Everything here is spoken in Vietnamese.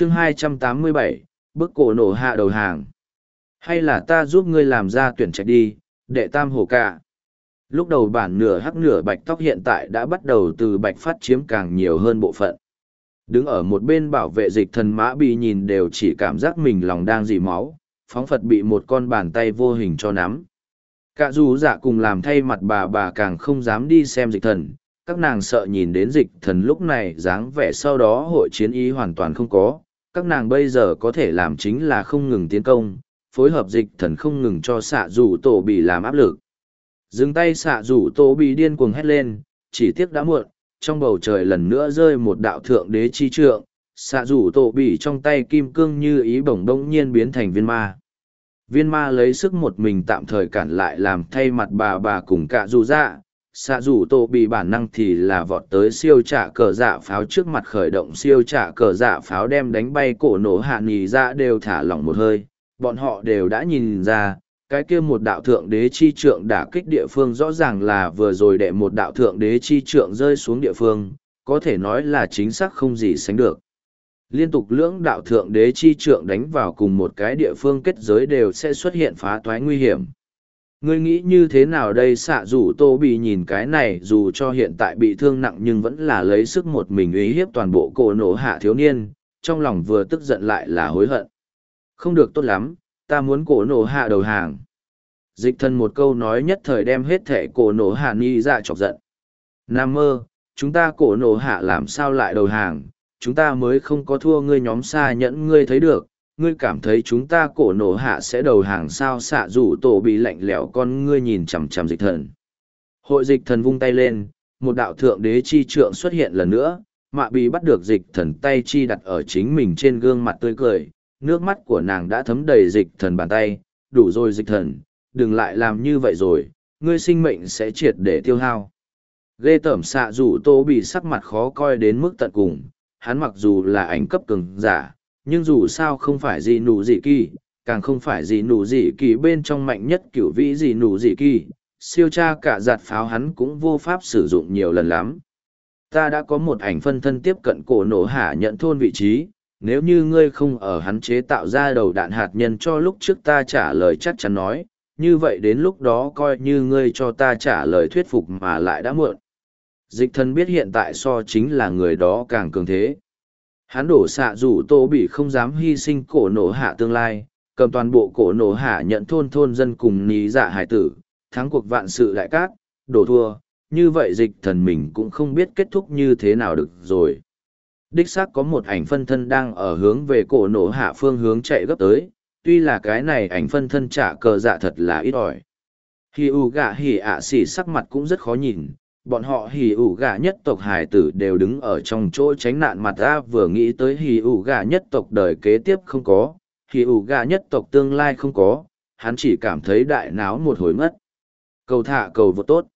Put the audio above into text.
chương 287, bức cổ nổ hạ đầu hàng. Hay là ta giúp ngươi làm ra tuyển trạch đi, đệ tam hồ cả. Lúc đầu bản nửa hắc nửa bạch tóc hiện tại đã bắt đầu từ bạch phát chiếm càng nhiều hơn bộ phận. Đứng ở một bên bảo vệ dịch thần mã bị nhìn đều chỉ cảm giác mình lòng đang dì máu, phóng phật bị một con bàn tay vô hình cho nắm. Cả dù dạ cùng làm thay mặt bà bà càng không dám đi xem dịch thần, các nàng sợ nhìn đến dịch thần lúc này dáng vẻ sau đó hội chiến ý hoàn toàn không có, các nàng bây giờ có thể làm chính là không ngừng tiến công, phối hợp dịch thần không ngừng cho xạ rủ tổ bị làm áp lực. Dừng tay xạ rủ tổ bị điên cuồng hét lên, chỉ tiếc đã muộn, trong bầu trời lần nữa rơi một đạo thượng đế chi trượng, xạ rủ tổ bị trong tay kim cương như ý bổng đông nhiên biến thành viên ma. Viên ma lấy sức một mình tạm thời cản lại làm thay mặt bà bà cùng cả dù dạ, xạ rủ tổ bị bản năng thì là vọt tới siêu trả cờ dạ pháo trước mặt khởi động siêu trả cờ dạ pháo đem đánh bay cổ nổ hạ nì ra đều thả lỏng một hơi. Bọn họ đều đã nhìn ra, cái kia một đạo thượng đế chi trượng đả kích địa phương rõ ràng là vừa rồi đệ một đạo thượng đế chi trượng rơi xuống địa phương, có thể nói là chính xác không gì sánh được. Liên tục lưỡng đạo thượng đế chi trượng đánh vào cùng một cái địa phương kết giới đều sẽ xuất hiện phá toái nguy hiểm ngươi nghĩ như thế nào đây, xạ rủ tô bị nhìn cái này, dù cho hiện tại bị thương nặng nhưng vẫn là lấy sức một mình uy hiếp toàn bộ cổ nổ hạ thiếu niên, trong lòng vừa tức giận lại là hối hận. Không được tốt lắm, ta muốn cổ nổ hạ đầu hàng. Dịch thân một câu nói nhất thời đem hết thẻ cổ nổ hạ ni ra chọc giận. Nam mơ, chúng ta cổ nổ hạ làm sao lại đầu hàng? Chúng ta mới không có thua, ngươi nhóm xa nhẫn ngươi thấy được ngươi cảm thấy chúng ta cổ nổ hạ sẽ đầu hàng sao xạ rủ tổ bị lạnh lẽo con ngươi nhìn chằm chằm dịch thần. Hội dịch thần vung tay lên, một đạo thượng đế chi trượng xuất hiện lần nữa, mạ bị bắt được dịch thần tay chi đặt ở chính mình trên gương mặt tươi cười, nước mắt của nàng đã thấm đầy dịch thần bàn tay, đủ rồi dịch thần, đừng lại làm như vậy rồi, ngươi sinh mệnh sẽ triệt để tiêu hao. Ghê tởm xạ rủ tô bị sắc mặt khó coi đến mức tận cùng, hắn mặc dù là ảnh cấp cường giả nhưng dù sao không phải gì nụ gì kỳ, càng không phải gì nụ gì kỳ bên trong mạnh nhất cửu vĩ gì nụ gì kỳ, siêu tra cả giạt pháo hắn cũng vô pháp sử dụng nhiều lần lắm. Ta đã có một ảnh phân thân tiếp cận cổ nổ hạ nhận thôn vị trí, nếu như ngươi không ở hắn chế tạo ra đầu đạn hạt nhân cho lúc trước ta trả lời chắc chắn nói, như vậy đến lúc đó coi như ngươi cho ta trả lời thuyết phục mà lại đã muộn. Dịch thân biết hiện tại so chính là người đó càng cường thế. Hắn đổ xạ rủ tô bị không dám hy sinh cổ nổ hạ tương lai, cầm toàn bộ cổ nổ hạ nhận thôn thôn dân cùng ní dạ hải tử, thắng cuộc vạn sự đại cát, đổ thua, như vậy dịch thần mình cũng không biết kết thúc như thế nào được rồi. Đích xác có một ảnh phân thân đang ở hướng về cổ nổ hạ phương hướng chạy gấp tới, tuy là cái này ảnh phân thân trả cờ dạ thật là ít ỏi. Hi u gạ hỉ ạ xỉ sắc mặt cũng rất khó nhìn, bọn họ hì ủ gà nhất tộc hải tử đều đứng ở trong chỗ tránh nạn mặt ta vừa nghĩ tới hì ủ gà nhất tộc đời kế tiếp không có, hì ủ gà nhất tộc tương lai không có, hắn chỉ cảm thấy đại náo một hồi mất. Cầu thả cầu vô tốt.